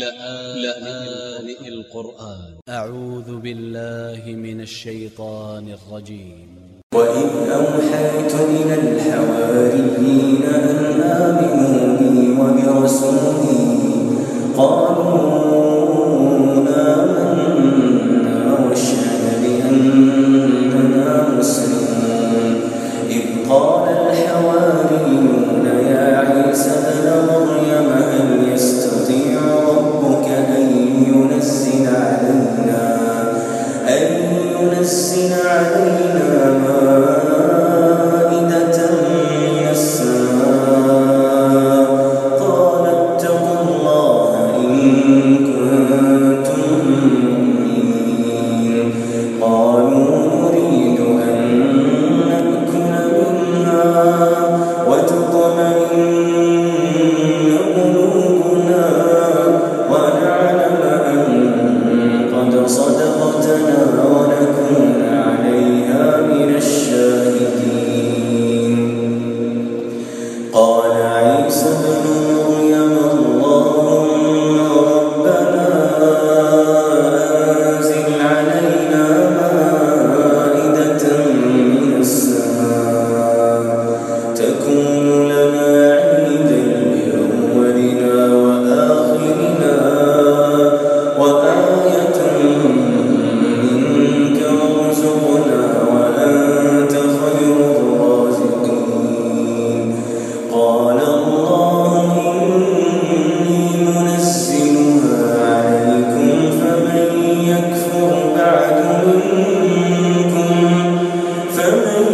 لآن القرآن. أ ع و ذ ب ا ل ل ه من ا ل ش ي ط ا ن ا ل ر ج ي م و إ ذ أ و ح ي ت إ ل ى ا ل ح و ا ر ي يوسف بن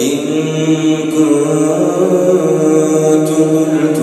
إن كنت قلت